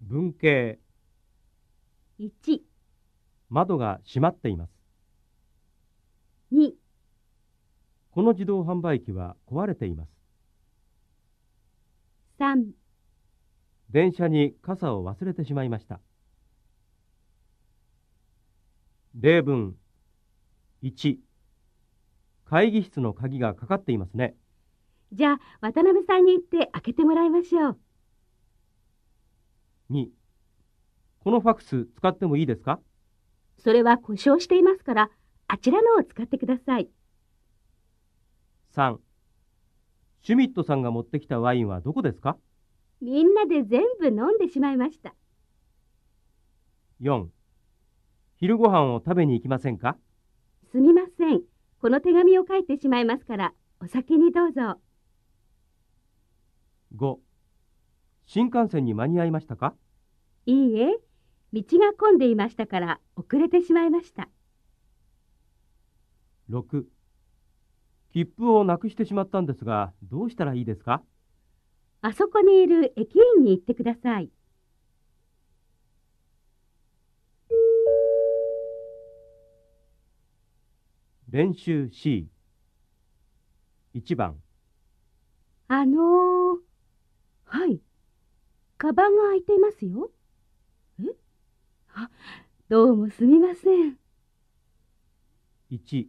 文系。1、窓が閉まっています。2、この自動販売機は壊れています。3、電車に傘を忘れてしまいました。例文。1会議室の鍵がかかっていますね。じゃあ渡辺さんに行って開けてもらいましょう。2このファックス使ってもいいですか？それは故障していますから、あちらのを使ってください。3シュミットさんが持ってきたワインはどこですか？みんなで全部飲んでしまいました。4昼ご飯を食べに行きませんか？すみません。この手紙を書いてしまいますから、お先にどうぞ。5新幹線に間に合いましたか？いいえ、道が混んでいましたから遅れてしまいました。6切符をなくしてしまったんですがどうしたらいいですか？あそこにいる駅員に行ってください。練習 C1 番あのー、はい。カバンが開いていますよ。え？あ、どうもすみません。1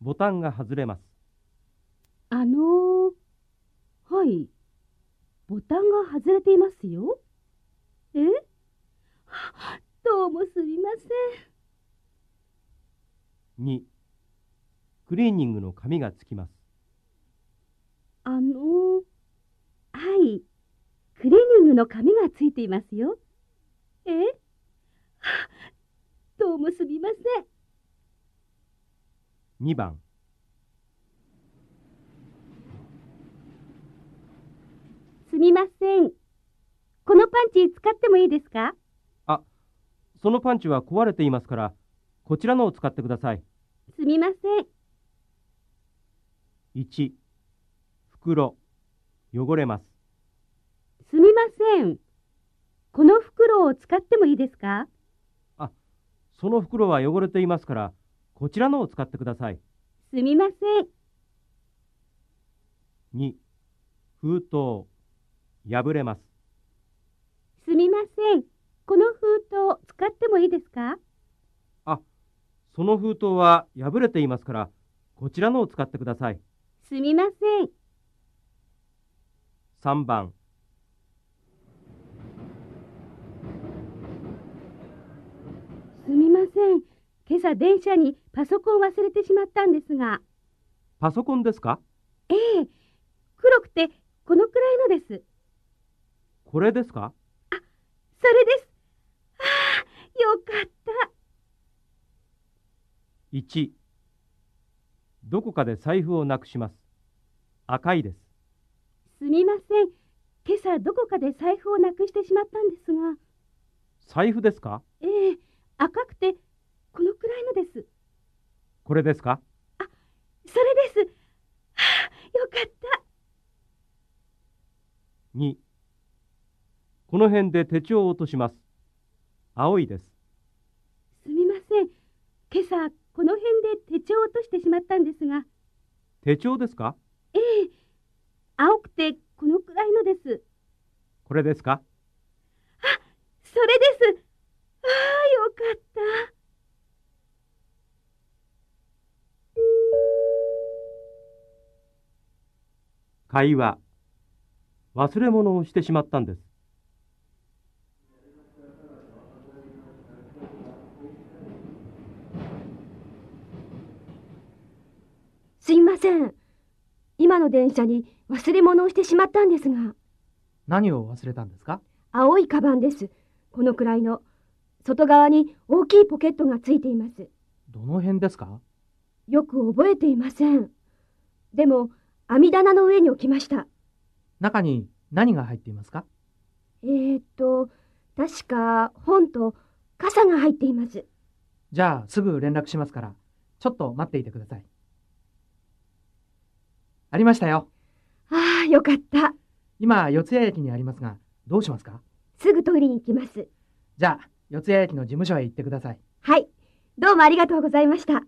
ボタンが外れますあのー、はい。ボタンが外れていますよ。え？はどうもすみません。2クリーニングの紙がつきますあのー、はい。クリーニングの紙がついていますよ。え？は どうもすみません。2番すみません。このパンチ使ってもいいですか？あそのパンチは壊れていますからこちらのを使ってくださいすみません。1袋汚れますません。この袋を使ってもいいですか？その袋は汚れていますからこちらのを使ってくださいすみません。2封筒破れますすみません。この封筒使ってもいいですか？その封筒は破れていますからこちらのを使ってくださいすみません。3番すみません。今朝電車にパソコンを忘れてしまったんですが。パソコンですか？ええ。黒くてこのくらいのです。これですか？それです。ああ、よかった。1どこかで財布をなくします赤いですすみません。今朝どこかで財布をなくしてしまったんですが。財布ですか？ええ、赤くてこのくらいのです。これですか？それです。はあ、よかった。2この辺で手帳を落とします青いですすみません。今朝この辺で手帳を落としてしまったんですが。手帳ですか？ええ、青くてこのくらいのです。これですか？会話忘れ物をしてしまったんですすいません。今の電車に忘れ物をしてしまったんですが、何を忘れたんですか？青いカバンです。このくらいの。外側に大きいポケットがついています。どの辺ですか？よく覚えていません。でも、網棚の上に置きました。中に何が入っていますか？えー、っと、確か本と傘が入っています。じゃあすぐ連絡しますから、ちょっと待っていてください。ありましたよ。ああ、よかった。今、四ツ谷駅にありますが、どうしますか？すぐ取りに行きます。じゃあ、四谷駅の事務所へ行ってください。はい。どうもありがとうございました。